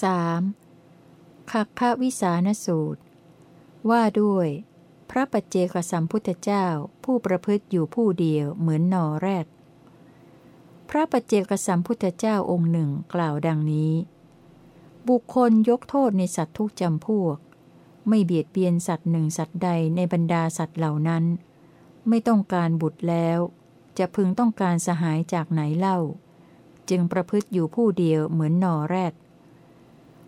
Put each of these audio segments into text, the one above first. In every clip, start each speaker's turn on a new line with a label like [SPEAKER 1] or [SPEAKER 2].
[SPEAKER 1] 3. ขักขวิสานสูตร ว่าด้วย พระปัจเจกสัมพุทธเจ้าผู้ประพฤติอยู่ผู้เดียวเหมือนนอแรด พระปัจเจกสัมพุทธเจ้าองค์หนึ่งกล่าวดังนี้ บุคคลยกโทษในสัตว์ทุกจำพวก ไม่เบียดเบียนสัตว์หนึ่งสัตว์ใดในบรรดาสัตว์เหล่านั้น ไม่ต้องการบุตรแล้ว จะพึงต้องการสหายจากไหนเล่า จึงประพฤติอยู่ผู้เดียวเหมือนนอแรด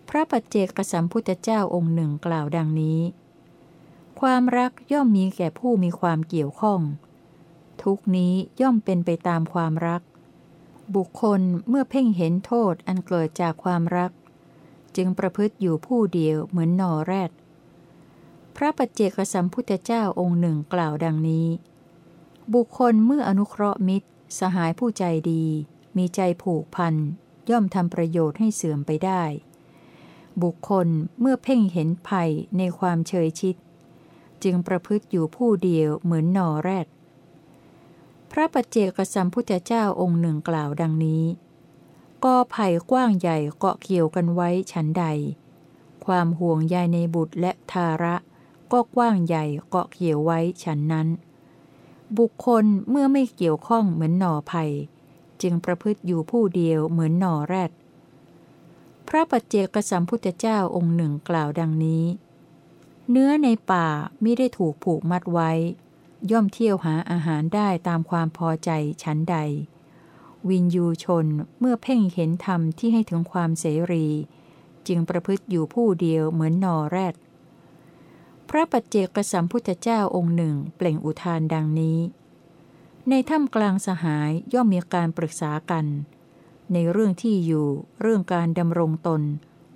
[SPEAKER 1] พระปัจเจกสัมพุทธเจ้าองค์หนึ่งกล่าวดังนี้ ความรักย่อมมีแก่ผู้มีความเกี่ยวข้อง ทุกนี้ย่อมเป็นไปตามความรัก บุคคลเมื่อเพ่งเห็นโทษอันเกิดจากความรัก จึงประพฤติอยู่ผู้เดียวเหมือนนอแรด พระปัจเจกสัมพุทธเจ้าองค์หนึ่งกล่าวดังนี้ บุคคลเมื่ออนุเคราะห์มิตร สหายผู้ใจดี มีใจผูกพันย่อมทำประโยชน์ให้เสื่อมไปได้ บุคคลเมื่อเพ่งเห็นภัยในความเฉยชิด จึงประพฤติอยู่ผู้เดียวเหมือนนอแรด พระปัจเจกสัมพุทธเจ้าองค์หนึ่งกล่าวดังนี้กอไผ่กว้างใหญ่เกาะเกี่ยวกันไว้ฉันใด ความห่วงใยในบุตรและทาระ ก็กว้างใหญ่เกาะเกี่ยวไว้ฉันนั้น บุคคลเมื่อไม่เกี่ยวข้องเหมือนหน่อไผ่จึงประพฤติอยู่ผู้เดียวเหมือนหน่อแรด ระปัจเจกสัมพุทธเจ้าองค์หนึ่งกล่าวดังนี้ เนื้อในป่าไม่ได้ถูกผูกมัดไว้ ย่อมเที่ยวหาอาหารได้ตามความพอใจชั้นใด วินยูชนเมื่อเพ่งเห็นธรรมที่ให้ถึงความเสรี จึงประพฤติอยู่ผู้เดียวเหมือนนอแรด พระปัจเจกสัมพุทธเจ้าองค์หนึ่งเปล่งอุทานดังนี้ ในถ้ำกลางสหายย่อมมีการปรึกษากัน ในเรื่องที่อยู่ เรื่องการดำรงตน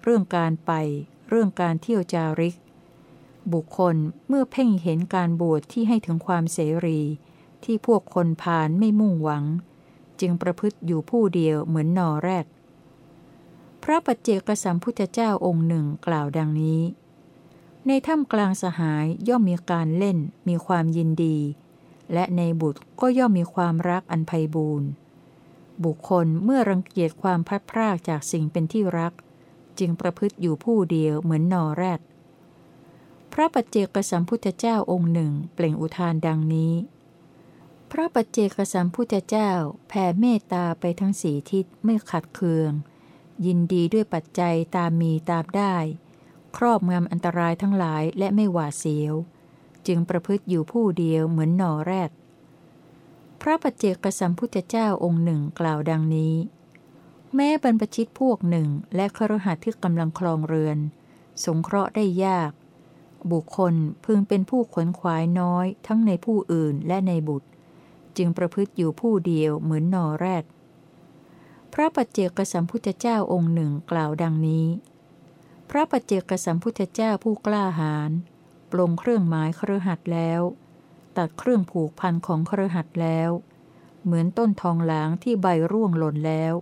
[SPEAKER 1] เรื่องการไป เรื่องการเที่ยวจาริก บุคคลเมื่อเพ่งเห็นการบวชที่ให้ถึงความเสรี ที่พวกคนพานไม่มุ่งหวัง จึงประพฤติอยู่ผู้เดียวเหมือนนอแรดพระปัจเจกสัมพุทธเจ้าองค์หนึ่งกล่าวดังนี้ ในถ้ำกลางสหายย่อมมีการเล่น มีความยินดี และในบุตรก็ย่อมมีความรักอันไพบูรณ์ บุคคลเมื่อรังเกียจความพัดพรากจากสิ่งเป็นที่รัก จึงประพฤติอยู่ผู้เดียวเหมือนนอแรด พระปัจเจกสัมพุทธเจ้าองค์หนึ่งเปล่งอุทานดังนี้ พระปัจเจกสัมพุทธเจ้าแผ่เมตตาไปทั้งสีทิศไม่ขัดเคือง ยินดีด้วยปัจจัยตามมีตามได้ ครอบงำอันตรายทั้งหลายและไม่หวาดเสียว จึงประพฤติอยู่ผู้เดียวเหมือนนอแรด พระปัจเจกสัมพุทธเจ้าองค์หนึ่งกล่าวดังนี้ แม้บรรพชิตพวกหนึ่งและครหัสที่กำลังคลองเรือน สงเคราะห์ได้ยาก บุคคลพึงเป็นผู้ขวนขวายน้อย ทั้งในผู้อื่นและในบุตร จึงประพฤติอยู่ผู้เดียวเหมือนนอแรด พระปัจเจกสัมพุทธเจ้าองค์หนึ่งกล่าวดังนี้ พระปัจเจกสัมพุทธเจ้าผู้กล้าหาญปลงเครื่องหมายครหัสแล้ว ตัดเครื่องผูกพันของครหัสแล้ว เหมือนต้นทองหลางที่ใบร่วงหล่นแล้ว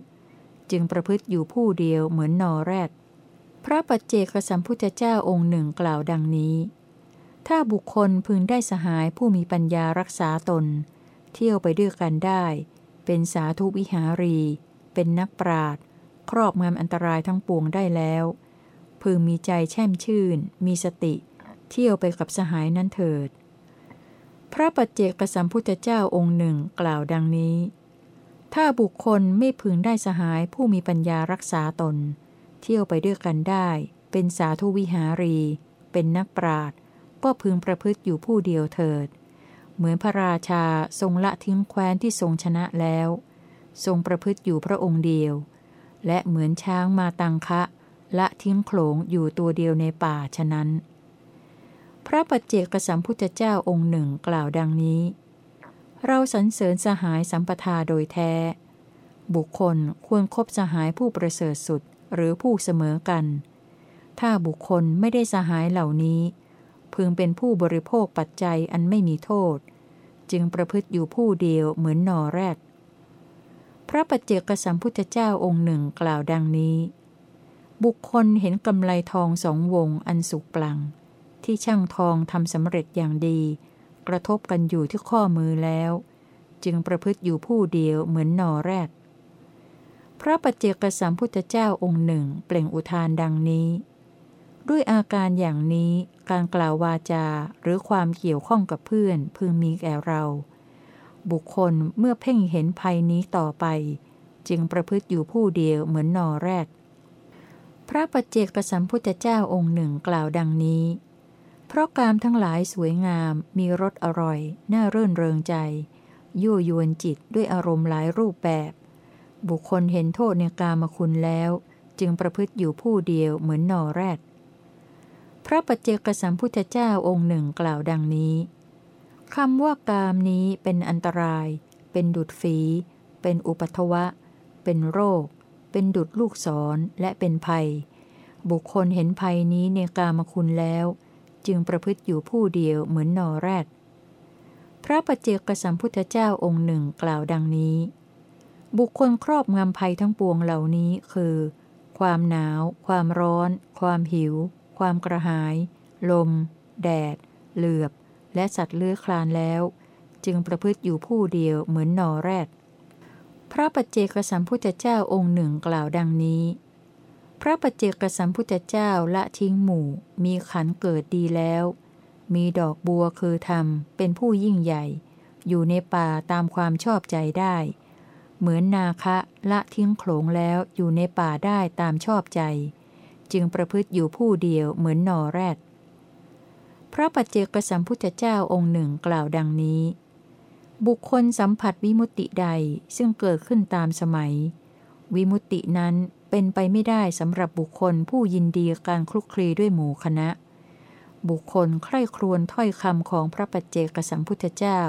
[SPEAKER 1] จึงประพฤติอยู่ผู้เดียวเหมือนนอแรด พระปัจเจกสัมพุทธเจ้าองค์หนึ่งกล่าวดังนี้ ถ้าบุคคลพึงได้สหายผู้มีปัญญารักษาตน เที่ยวไปด้วยกันได้ เป็นสาธุวิหารี เป็นนักปราดครอบงำอันตรายทั้งปวงได้แล้ว พึงมีใจแช่มชื่น มีสติ เที่ยวไปกับสหายนั้นเถิด พระปัจเจกสัมพุทธเจ้าองค์หนึ่งกล่าวดังนี้ ถ้าบุคคลไม่พึงได้สหายผู้มีปัญญารักษาตน เที่ยวไปด้วยกันได้ เป็นสาธุวิหารี เป็นนักปราดก็พึงประพฤติอยู่ผู้เดียวเถิด เหมือนพระราชาทรงละทิ้งแคว้นที่ทรงชนะแล้ว ทรงประพฤติอยู่พระองค์เดียว และเหมือนช้างมาตังคะ ละทิ้งโขลงอยู่ตัวเดียวในป่าฉะนั้น พระปัจเจกสัมพุทธเจ้าองค์หนึ่งกล่าวดังนี้ เราสรรเสริญสหายสัมปทาโดยแท้ บุคคลควรครบสหายผู้ประเสริฐสุดหรือผู้เสมอกัน ถ้าบุคคลไม่ได้สหายเหล่านี้ พึงเป็นผู้บริโภคปัจจัยอันไม่มีโทษ จึงประพฤติอยู่ผู้เดียวเหมือนนอแรดพระปัจเจกสัมพุทธเจ้าองค์หนึ่งกล่าวดังนี้ บุคคลเห็นกำไลทองสองวงอันสุกปลัง ที่ช่างทองทำสำเร็จอย่างดี กระทบกันอยู่ที่ข้อมือแล้ว จึงประพฤติอยู่ผู้เดียวเหมือนนอแรดพระปัจเจกสัมพุทธเจ้าองค์หนึ่งเปล่งอุทานดังนี้ ด้วยอาการอย่างนี้การกล่าววาจาหรือความเกี่ยวข้องกับเพื่อนพึงมีแก่เรา บุคคลเมื่อเพ่งเห็นภัยนี้ต่อไป จึงประพฤติอยู่ผู้เดียวเหมือนนอแรดพระปัจเจกสัมพุทธเจ้าองค์หนึ่งกล่าวดังนี้ เพราะกามทั้งหลายสวยงาม มีรสอร่อย น่าเรื่นเริงใจ ยั่วยวนจิตด้วยอารมณ์หลายรูปแบบ บุคคลเห็นโทษในกามคุณแล้ว จึงประพฤติอยู่ผู้เดียวเหมือนนอแรด พระปัจเจกสัมพุทธเจ้าองค์หนึ่งกล่าวดังนี้คำว่ากามนี้เป็นอันตราย เป็นดุดฝี เป็นอุปัทวะ เป็นโรค เป็นดุดลูกศรและเป็นภัย บุคคลเห็นภัยนี้ในกามคุณแล้ว จึงประพฤติอยู่ผู้เดียวเหมือนนอแรด พระปเจกสัมพุทธเจ้าองค์หนึ่งกล่าวดังนี้ บุคคลครอบงำภัยทั้งปวงเหล่านี้คือ ความหนาว ความร้อน ความหิว ความกระหาย ลม แดด เหลือบ และสัตว์เลื้อยคลานแล้ว จึงประพฤติอยู่ผู้เดียวเหมือนนอแรด พระปัจเจกสัมพุทธเจ้าองค์หนึ่งกล่าวดังนี้ พระปัจเจกสัมพุทธเจ้าละทิ้งหมู่ มีขันเกิดดีแล้ว มีดอกบัวคือธรรม เป็นผู้ยิ่งใหญ่ อยู่ในป่าตามความชอบใจได้ เหมือนนาคะละทิ้งโขลงแล้วอยู่ในป่าได้ตามชอบใจ จึงประพฤติอยู่ผู้เดียวเหมือนนอแรด พระปัจเจกสัมพุทธเจ้าองค์หนึ่งกล่าวดังนี้ บุคคลสัมผัสวิมุตติใดซึ่งเกิดขึ้นตามสมัย วิมุตตินั้น เป็นไปไม่ได้สำหรับบุคคลผู้ยินดีการคลุกคลีด้วยหมู่คณะ บุคคลใคร่ครวญถ้อยคำของพระปัจเจกสัมพุทธเจ้า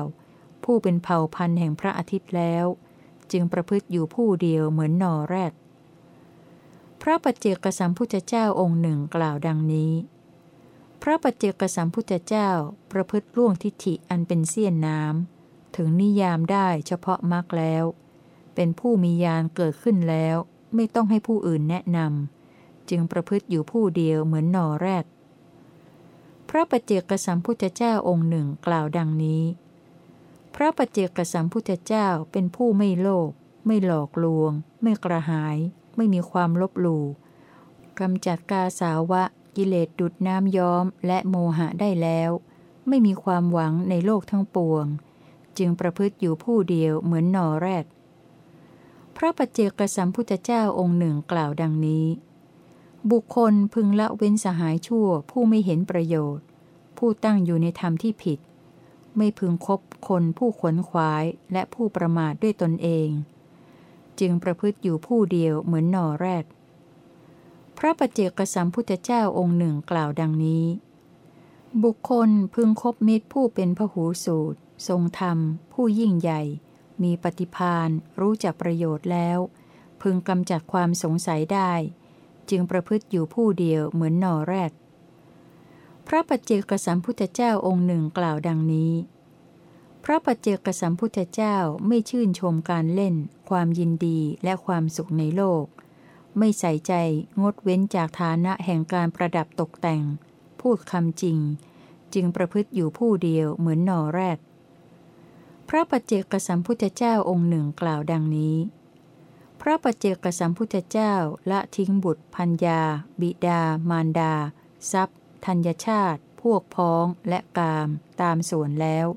[SPEAKER 1] ผู้เป็นเผ่าพันธุ์แห่งพระอาทิตย์แล้ว จึงประพฤติอยู่ผู้เดียวเหมือนนอแรด พระปัจเจกสัมพุทธเจ้าองค์หนึ่งกล่าวดังนี้ พระปัจเจกสัมพุทธเจ้าประพฤติล่วงทิฏฐิอันเป็นเสี้ยนน้ำถึงนิยามได้เฉพาะมรรคแล้ว เป็นผู้มียานเกิดขึ้นแล้ว ไม่ต้องให้ผู้อื่นแนะนำจึงประพฤติอยู่ผู้เดียวเหมือนนอแรดพระปเจกสัมพุทธเจ้าองค์หนึ่งกล่าวดังนี้ พระปเจกสัมพุทธเจ้าเป็นผู้ไม่โลภไม่หลอกลวง ไม่กระหาย ไม่มีความลบหลู่กำจัดกาสาวะ กิเลสดุดน้ำย้อมและโมหะได้แล้ว ไม่มีความหวังในโลกทั้งปวง จึงประพฤติอยู่ผู้เดียวเหมือนนอแรด พระปัจเจกสัมพุทธเจ้าองค์หนึ่งกล่าวดังนี้ บุคคลพึงละเว้นสหายชั่วผู้ไม่เห็นประโยชน์ ผู้ตั้งอยู่ในธรรมที่ผิด ไม่พึงคบคนผู้ขวนขวายและผู้ประมาทด้วยตนเอง จึงประพฤติอยู่ผู้เดียวเหมือนนอแรด พระประเจกสัมพุทธเจ้าองค์หนึ่งกล่าวดังนี้ บุคคลพึงคบมิตรผู้เป็นพหูสูตร ทรงธรรม ผู้ยิ่งใหญ่ มีปฏิพานรู้จักประโยชน์แล้ว พึงกำจัดความสงสัยได้ จึงประพฤติอยู่ผู้เดียวเหมือนนอแรดพระปัจเจกสัมพุทธเจ้าองค์หนึ่งกล่าวดังนี้ พระปัจเจกสัมพุทธเจ้าไม่ชื่นชมการเล่น ความยินดีและความสุขในโลก ไม่ใส่ใจงดเว้นจากฐานะแห่งการประดับตกแต่ง พูดคำจริง จึงประพฤติอยู่ผู้เดียวเหมือนนอแรด พระปัจเจกสัมพุทธเจ้าองค์หนึ่งกล่าวดังนี้ พระปัจเจกสัมพุทธเจ้าละทิ้งบุตรพัญญาบิดา มารดา ทรัพย์ ธัญชาติ พวกพ้องและกามตามส่วนแล้ว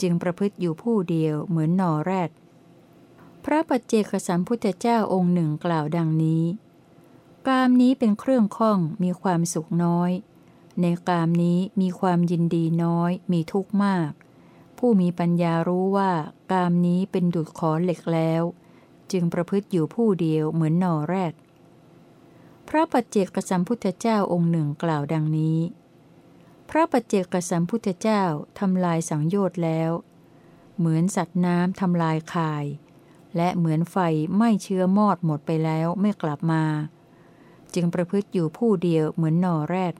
[SPEAKER 1] จึงประพฤติอยู่ผู้เดียวเหมือนนอแรด พระปัจเจกสัมพุทธเจ้าองค์หนึ่งกล่าวดังนี้ กามนี้เป็นเครื่องข้องมีความสุขน้อย ในกามนี้มีความยินดีน้อยมีทุกข์มาก ผู้มีปัญญารู้ว่ากามนี้เป็นดุจขอเหล็กแล้ว จึงประพฤติอยู่ผู้เดียวเหมือนนอแรดพระปัจเจกสัมพุทธเจ้าองค์หนึ่งกล่าวดังนี้ พระปัจเจกสัมพุทธเจ้าทำลายสังโยชน์แล้ว เหมือนสัตว์น้ำทำลายคาย และเหมือนไฟไม้เชื้อมอดหมดไปแล้วไม่กลับมา จึงประพฤติอยู่ผู้เดียวเหมือนนอแรด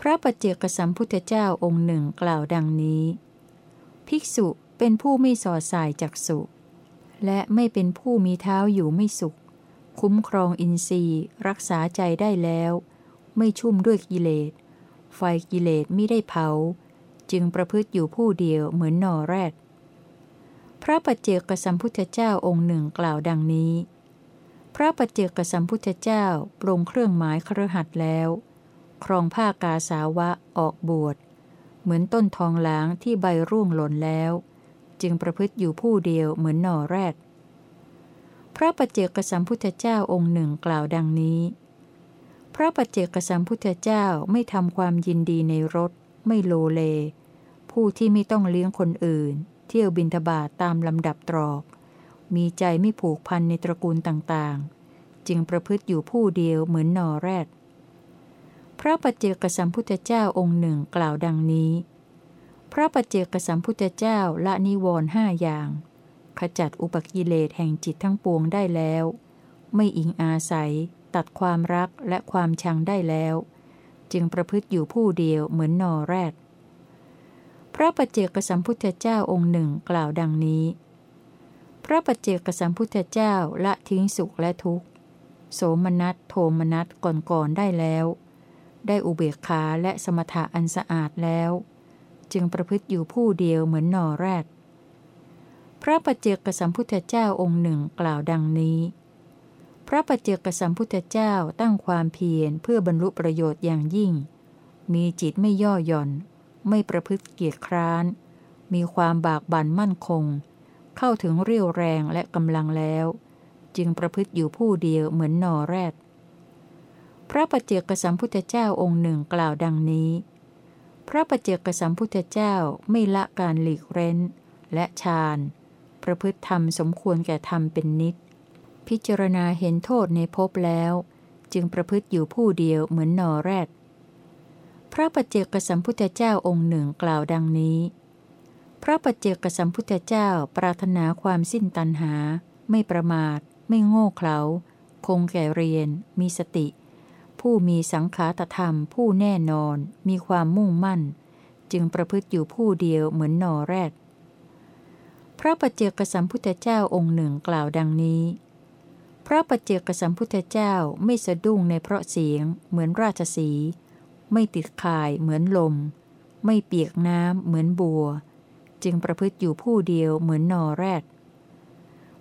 [SPEAKER 1] พระปัจเจกสัมพุทธเจ้าองค์หนึ่งกล่าวดังนี้ ภิกษุเป็นผู้ไม่สอดสายจากสุและไม่เป็นผู้มีเท้าอยู่ไม่สุข คุ้มครองอินทรีย์รักษาใจได้แล้ว ไม่ชุ่มด้วยกิเลส ไฟกิเลสไม่ได้เผา จึงประพฤติอยู่ผู้เดียวเหมือนนอแรด พระปัจเจกสัมพุทธเจ้าองค์หนึ่งกล่าวดังนี้ พระปัจเจกสัมพุทธเจ้าปรงเครื่องหมายครหัดแล้ว ครองผ้ากาสาวะออกบวช เหมือนต้นทองหลางที่ใบร่วงหล่นแล้ว จึงประพฤติอยู่ผู้เดียวเหมือนหน่อแรด พระปัจเจกสัมพุทธเจ้าองค์หนึ่งกล่าวดังนี้ พระปัจเจกสัมพุทธเจ้าไม่ทำความยินดีในรถ ไม่โลเล ผู้ที่ไม่ต้องเลี้ยงคนอื่น เที่ยวบินทบาทตามลำดับตรอก มีใจไม่ผูกพันในตระกูลต่างๆ จึงประพฤติอยู่ผู้เดียวเหมือนนอแรด พระปัจเจกสัมพุทธเจ้าองค์หนึ่งกล่าวดังนี้ พระปัจเจกสัมพุทธเจ้าละนิวรณ์ห้าอย่าง ขจัดอุปกิเลสแห่งจิตทั้งปวงได้แล้ว ไม่อิงอาศัย ตัดความรักและความชังได้แล้ว จึงประพฤติอยู่ผู้เดียวเหมือนนอแรด พระปัจเจกสัมพุทธเจ้าองค์หนึ่งกล่าวดังนี้ พระปัจเจกสัมพุทธเจ้าละทิ้งสุขและทุกข์ โสมนัสโทมนัสก่อนๆได้แล้ว ได้อุเบกขาและสมถะอันสะอาดแล้ว จึงประพฤติอยู่ผู้เดียวเหมือนนอแรดพระปัจเจกสัมพุทธเจ้าองค์หนึ่งกล่าวดังนี้ พระปัจเจกสัมพุทธเจ้าตั้งความเพียรเพื่อบรรลุประโยชน์อย่างยิ่ง มีจิตไม่ย่อหย่อน ไม่ประพฤติเกียรติคร้าน มีความบากบั่นมั่นคง เข้าถึงเรี่ยวแรงและกำลังแล้ว จึงประพฤติอยู่ผู้เดียวเหมือนนอแรด พระปัจเจกสัมพุทธเจ้าองค์หนึ่งกล่าวดังนี้ พระปัจเจกสัมพุทธเจ้าไม่ละการหลีกเร้น และฌานประพฤติธรรมสมควรแก่ธรรมเป็นนิด พิจารณาเห็นโทษในภพแล้ว จึงประพฤติอยู่ผู้เดียวเหมือนนอแรด พระปัจเจกสัมพุทธเจ้าองค์หนึ่งกล่าวดังนี้ พระปัจเจกสัมพุทธเจ้าปรารถนาความสิ้นตัณหา ไม่ประมาท ไม่โง่เขลาคงแก่เรียน มีสติ ผู้มีสังขาตธรรมผู้แน่นอนมีความมุ่งมั่น จึงประพฤติอยู่ผู้เดียวเหมือนนอแรด พระปัจเจกสัมพุทธเจ้าองค์หนึ่งกล่าวดังนี้ พระปัจเจกสัมพุทธเจ้าไม่สะดุ้งในเพราะเสียง เหมือนราชสี ไม่ติดข่ายเหมือนลม ไม่เปียกน้ำเหมือนบัว จึงประพฤติอยู่ผู้เดียวเหมือนนอแรด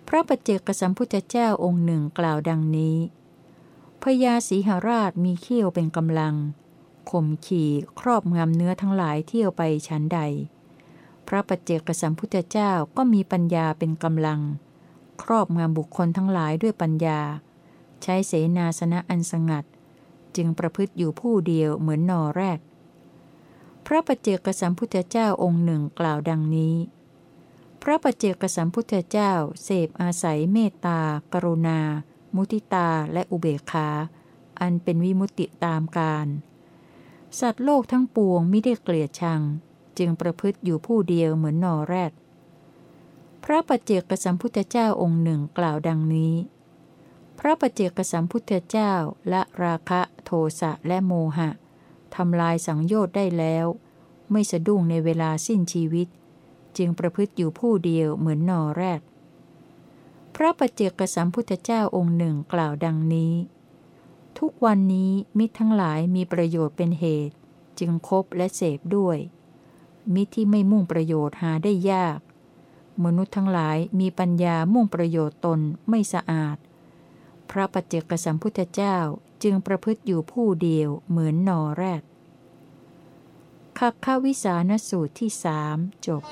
[SPEAKER 1] พระปัจเจกสัมพุทธเจ้าองค์หนึ่งกล่าวดังนี้ พญาสีหราชมีเขี้ยวเป็นกำลังข่มขี่ครอบงำเนื้อทั้งหลายเที่ยวไปชั้นใด พระปัจเจกสัมพุทธเจ้าก็มีปัญญาเป็นกำลัง ครอบงำบุคคลทั้งหลายด้วยปัญญา ใช้เสนาสนะอันสงัด จึงประพฤติอยู่ผู้เดียวเหมือนนอแรก พระปัจเจกสัมพุทธเจ้าองค์หนึ่งกล่าวดังนี้ พระปัจเจกสัมพุทธเจ้าเสพอาศัยเมตตากรุณา มุติตาและอุเบกขา อันเป็นวิมุติตามการ สัตว์โลกทั้งปวงไม่ได้เกลียดชัง จึงประพฤติอยู่ผู้เดียวเหมือนนอแรด พระปัจเจกสัมพุทธเจ้าองค์หนึ่งกล่าวดังนี้ พระปัจเจกสัมพุทธเจ้าละราคะโทสะและโมหะทำลายสังโยชน์ได้แล้ว ไม่สะดุ้งในเวลาสิ้นชีวิต จึงประพฤติอยู่ผู้เดียวเหมือนนอแรด พระปัจเจกสัมพุทธเจ้าองค์หนึ่งกล่าวดังนี้ ทุกวันนี้มิตรทั้งหลายมีประโยชน์เป็นเหตุ จึงคบและเสพด้วย มิตรที่ไม่มุ่งประโยชน์หาได้ยาก มนุษย์ทั้งหลายมีปัญญามุ่งประโยชน์ตนไม่สะอาด พระปัจเจกสัมพุทธเจ้าจึงประพฤติอยู่ผู้เดียวเหมือนนอแรดคักขวิสานสูตรที่สามจบ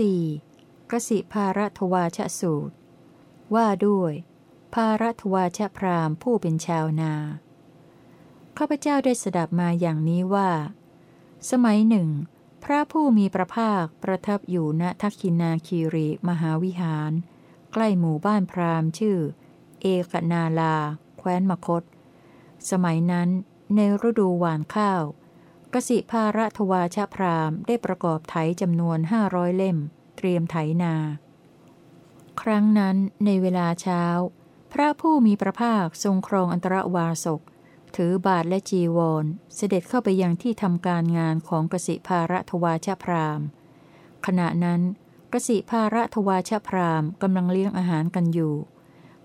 [SPEAKER 1] 4. กสิภารทวาชสูตร ว่าด้วย ภารทวาชพรามผู้เป็นชาวนา ข้าพเจ้าได้สดับมาอย่างนี้ว่า สมัยหนึ่ง พระผู้มีพระภาคประทับอยู่ณทักคินาคีรีมหาวิหาร ใกล้หมู่บ้านพรามชื่อ เอกนาลา แคว้นมคต สมัยนั้นในฤดูหวานข้าว กสิภาระทวาชพรามได้ประกอบไถจำนวนห้าร้อยเล่ม เตรียมไถนา ครั้งนั้นในเวลาเช้า พระผู้มีพระภาคทรงครองอันตรวาสก ถือบาทและจีวร เสด็จเข้าไปยังที่ทำการงานของกสิภาระทวาชพรามขณะนั้นกสิภาระทวาชพรามกำลังเลี้ยงอาหารกันอยู่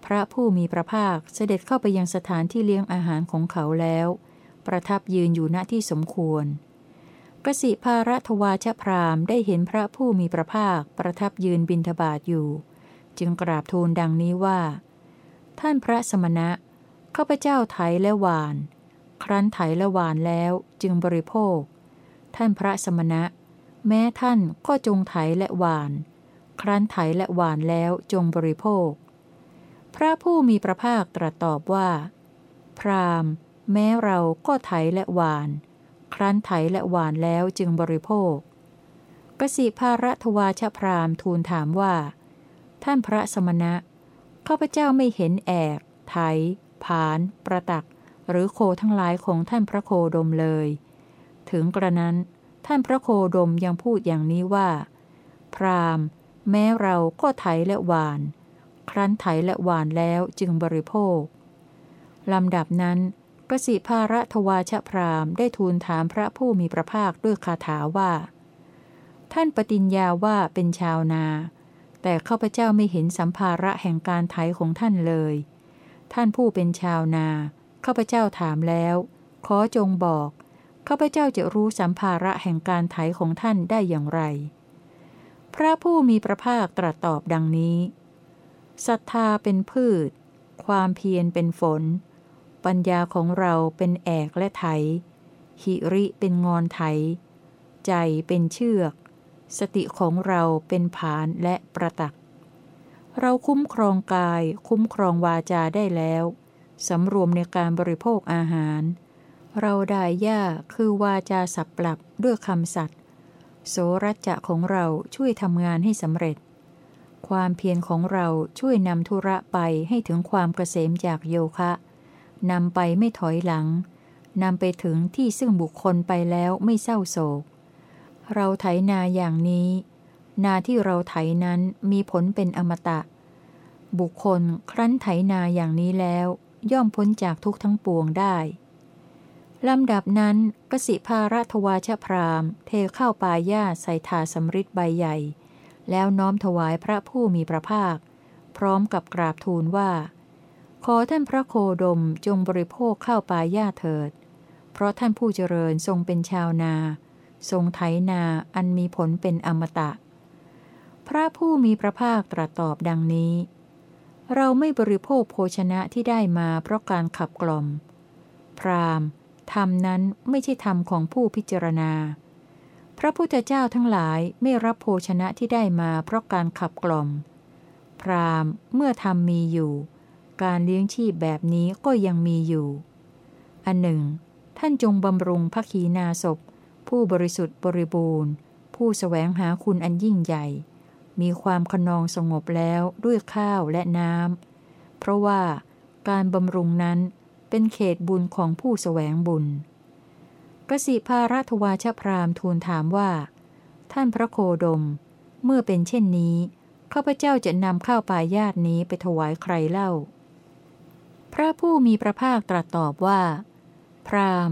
[SPEAKER 1] พระผู้มีพระภาคเสด็จเข้าไปยังสถานที่เลี้ยงอาหารของเขาแล้ว ประทับยืนอยู่ณที่สมควรกสิภารัตวาชพรามได้เห็นพระผู้มีพระภาคประทับยืนบินทบาทอยู่ จึงกราบทูลดังนี้ว่า ท่านพระสมณะข้าพเจ้าไถและหวาน ครั้นไถและหวานแล้วจึงบริโภค ท่านพระสมณะ แม้ท่านก็จงไถและหวาน ครั้นไถและหวานแล้วจงบริโภค พระผู้มีพระภาคตรัสตอบว่า พราม แม้เราก็ไถและหวาน ครั้นไถและหวานแล้วจึงบริโภค กสิภารัตวาชพรามทูลถามว่า ท่านพระสมณะข้าพเจ้าไม่เห็นแอก ไถ ผาน ประตัก หรือโคทั้งหลายของท่านพระโคดมเลย ถึงกระนั้น ท่านพระโคดมยังพูดอย่างนี้ว่า พรามแม้เราก็ไถและหวาน ครั้นไถและหวานแล้วจึงบริโภคลำดับนั้น กสิภาระทวาชพรามได้ทูลถามพระผู้มีพระภาคด้วยคาถาว่า ท่านปฏิญญาว่าเป็นชาวนา แต่ข้าพเจ้าไม่เห็นสัมภาระแห่งการไถของท่านเลย ท่านผู้เป็นชาวนาข้าพเจ้าถามแล้ว ขอจงบอกข้าพเจ้าจะรู้สัมภาระแห่งการไถของท่านได้อย่างไร พระผู้มีพระภาคตรัสตอบดังนี้ศรัทธาเป็นพืช ความเพียรเป็นฝน ปัญญาของเราเป็นแอกและไถ หิริเป็นงอนไถ ใจเป็นเชือก สติของเราเป็นผานและประตัก เราคุ้มครองกาย คุ้มครองวาจาได้แล้วสำรวมในการบริโภคอาหาร เราได้ย่าคือวาจาสับปรับด้วยคำสัตย์โสรัจจะของเราช่วยทำงานให้สำเร็จ ความเพียรของเราช่วยนำธุระไปให้ถึงความเกษมจากโยคะ นำไปไม่ถอยหลัง นำไปถึงที่ซึ่งบุคคลไปแล้วไม่เศร้าโศก เราไถนาอย่างนี้ นาที่เราไถนั้นมีผลเป็นอมตะ บุคคลครั้นไถนาอย่างนี้แล้ว ย่อมพ้นจากทุกทั้งปวงได้ลำดับนั้นกสิภารัตวาชพรามเทเข้าปายาใส่ถาสำริดใบใหญ่ แล้วน้อมถวายพระผู้มีพระภาค พร้อมกับกราบทูลว่า ขอท่านพระโคดมจงบริโภคข้าวปลายาเถิด เพราะท่านผู้เจริญทรงเป็นชาวนา ทรงไถนาอันมีผลเป็นอมตะ พระผู้มีพระภาคตรัสตอบดังนี้ เราไม่บริโภคโภชนะที่ได้มาเพราะการขับกล่อม พรามธรรมนั้นไม่ใช่ธรรมของผู้พิจารณา พระพุทธเจ้าทั้งหลายไม่รับโภชนะที่ได้มาเพราะการขับกล่อม พรามเมื่อธรรมมีอยู่ การเลี้ยงชีพแบบนี้ก็ยังมีอยู่ อันหนึ่ง ท่านจงบำรุงพระขีณาศพ ผู้บริสุทธิ์บริบูรณ์ ผู้สแสวงหาคุณอันยิ่งใหญ่ มีความขนองสงบแล้วด้วยข้าวและน้ำเพราะว่าการบำรุงนั้นเป็นเขตบุญของผู้สแสวงบุญกสิภารัตวาชพรามทูลถามว่า ท่านพระโคดม เมื่อเป็นเช่นนี้ข้าพเจ้าจะนำข้าวปลายาตนี้ไปถวายใครเล่า พระผู้มีพระภาคตรัสตอบว่า พราม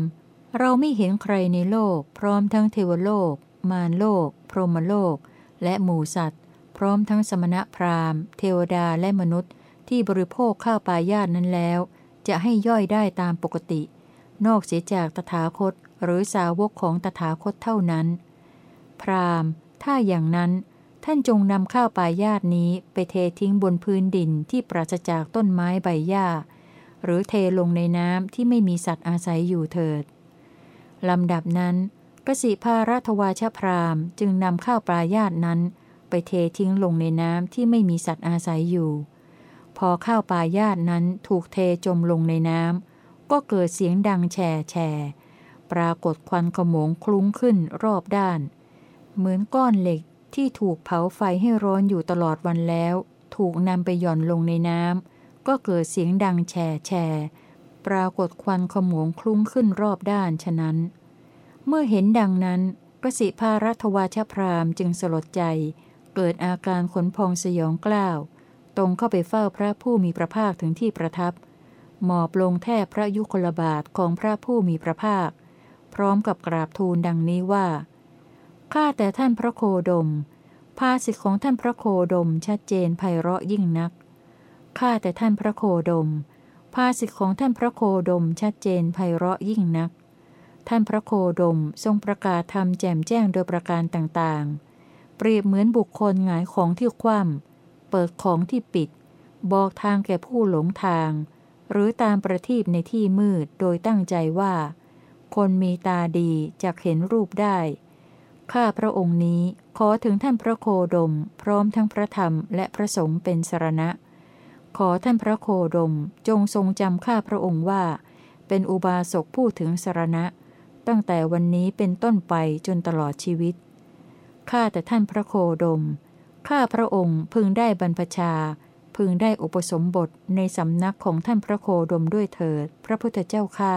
[SPEAKER 1] เราไม่เห็นใครในโลก พร้อมทั้งเทวโลก มารโลก พรหมโลก และหมูสัตว์ พร้อมทั้งสมณะพราหมณ์ เทวดาและมนุษย์ ที่บริโภคข้าวปลายาตนั้นแล้ว จะให้ย่อยได้ตามปกติ นอกเสียจากตถาคต หรือสาวกของตถาคตเท่านั้น พราหมณ์ ถ้าอย่างนั้นท่านจงนำข้าวปลายาตนี้ไปเททิ้งบนพื้นดินที่ปราศจากต้นไม้ใบหญ้า หรือเทลงในน้ำที่ไม่มีสัตว์อาศัยอยู่เถิด ลำดับนั้นกสิภารัตวาชพรามจึงนำข้าวปลายาตนั้น ไปเททิ้งลงในน้ำที่ไม่มีสัตว์อาศัยอยู่ พอข้าวปลายาตนั้นถูกเทจมลงในน้ำก็เกิดเสียงดังแช่แช่ปรากฏควันขโมงคลุ้งขึ้นรอบด้าน เหมือนก้อนเหล็กที่ถูกเผาไฟให้ร้อนอยู่ตลอดวันแล้ว ถูกนำไปหย่อนลงในน้ำ ก็เกิดเสียงดังแช่แช่ปรากฏควันขโมงคลุ้งขึ้นรอบด้านฉะนั้น เมื่อเห็นดังนั้นกสิภารัตวาชพรามจึงสลดใจ เกิดอาการขนพองสยองกล้าว ตรงเข้าไปเฝ้าพระผู้มีพระภาคถึงที่ประทับ หมอบลงแทบพระยุคลบาทของพระผู้มีพระภาค พร้อมกับกราบทูลดังนี้ว่าข้าแต่ท่านพระโคดม ภาสิทธิของท่านพระโคดมชัดเจนไพเราะยิ่งนัก ข้าแต่ท่านพระโคดม ภาสิทธิของท่านพระโคดมชัดเจนไพเราะยิ่งนัก ท่านพระโคดมทรงประกาศธรรมแจ่มแจ้งโดยประการต่างๆ เปรียบเหมือนบุคคลหงายของที่คว่ำเปิดของที่ปิด บอกทางแก่ผู้หลงทาง หรือตามประทีปในที่มืดโดยตั้งใจว่า คนมีตาดีจะเห็นรูปได้ข้าพระองค์นี้ขอถึงท่านพระโคดม พร้อมทั้งพระธรรมและพระสงฆ์เป็นสรณะ ขอท่านพระโคดมจงทรงจำข้าพระองค์ว่า เป็นอุบาสกผู้ถึงสารณะ ตั้งแต่วันนี้เป็นต้นไปจนตลอดชีวิต ข้าแต่ท่านพระโคดม ข้าพระองค์พึงได้บรรพชา พึงได้อุปสมบทในสำนักของท่านพระโคดมด้วยเถิด พระพุทธเจ้าข้า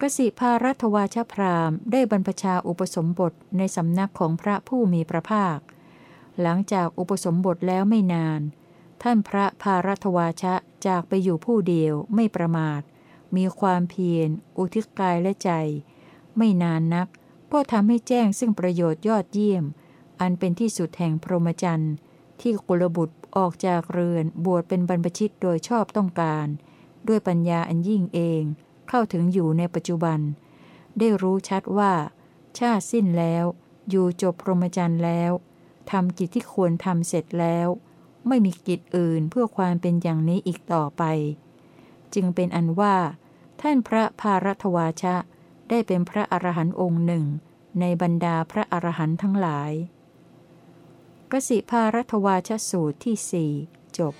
[SPEAKER 1] กสิภารัตวาชพรามได้บรรพชาอุปสมบทในสำนักของพระผู้มีพระภาค หลังจากอุปสมบทแล้วไม่นาน ท่านพระภารัตวาชะจากไปอยู่ผู้เดียวไม่ประมาท มีความเพียร อุทิศกายและใจ ไม่นานนัก ก็ทำให้แจ้งซึ่งประโยชน์ยอดเยี่ยม อันเป็นที่สุดแห่งพรหมจรรย์ที่กุลบุตรออกจากเรือนบวชเป็นบรรพชิตโดยชอบต้องการ ด้วยปัญญาอันยิ่งเอง เข้าถึงอยู่ในปัจจุบัน ได้รู้ชัดว่า ชาติสิ้นแล้ว อยู่จบพรหมจรรย์แล้วทำกิจที่ควรทำเสร็จแล้ว ไม่มีกิจอื่นเพื่อความเป็นอย่างนี้อีกต่อไป จึงเป็นอันว่า ท่านพระภารัตวาชะ ได้เป็นพระอรหันต์องค์หนึ่ง ในบรรดาพระอรหันต์ทั้งหลายกสิภารัตวาชสูตรที่สี่จบ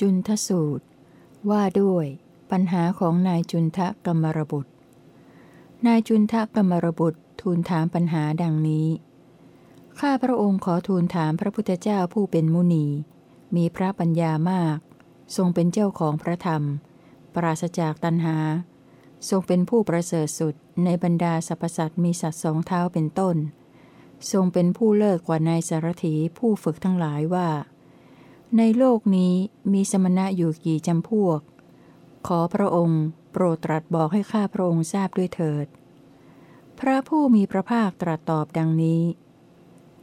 [SPEAKER 1] จุนทสูตร ว่าด้วย ปัญหาของนายจุนทะกรรมรบุตร นายจุนทะกรรมรบุตรทูลถามปัญหาดังนี้ ข้าพระองค์ขอทูลถามพระพุทธเจ้าผู้เป็นมุนี มีพระปัญญามาก ทรงเป็นเจ้าของพระธรรม ปราศจากตัณหา ทรงเป็นผู้ประเสริฐสุดในบรรดาสรรพสัตว์มีสัตว์สองเท้าเป็นต้น ทรงเป็นผู้เลิศกว่านายสารถีผู้ฝึกทั้งหลายว่า ในโลกนี้มีสมณะอยู่กี่จำพวก ขอพระองค์โปรดตรัสบอกให้ข้าพระองค์ทราบด้วยเถิด พระผู้มีพระภาคตรัสตอบดังนี้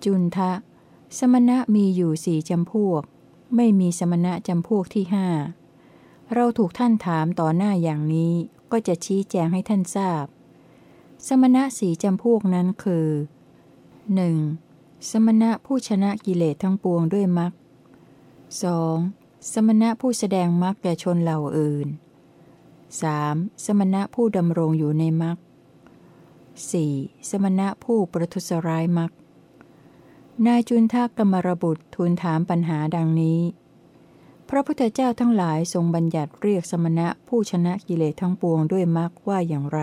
[SPEAKER 1] จุนทะ สมณะมีอยู่สี่จำพวก ไม่มีสมณะจำพวกที่ห้า เราถูกท่านถามต่อหน้าอย่างนี้ก็จะชี้แจงให้ท่านทราบ สมณะสี่จำพวกนั้นคือ 1. สมณะผู้ชนะกิเลสทั้งปวงด้วยมรรค 2. สมณะผู้แสดงมรรคแก่ชนเหล่าอื่น 3. สมณะผู้ดำรงอยู่ในมรรค 4. สมณะผู้ประทุษร้ายมรรคนายจุนทากกรรมรบุตรทูลถามปัญหาดังนี้ พระพุทธเจ้าทั้งหลายทรงบัญญัติเรียกสมณะผู้ชนะกิเลสทั้งปวงด้วยมรรคว่าอย่างไร